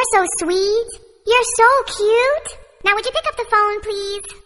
You're so sweet. You're so cute. Now would you pick up the phone, please?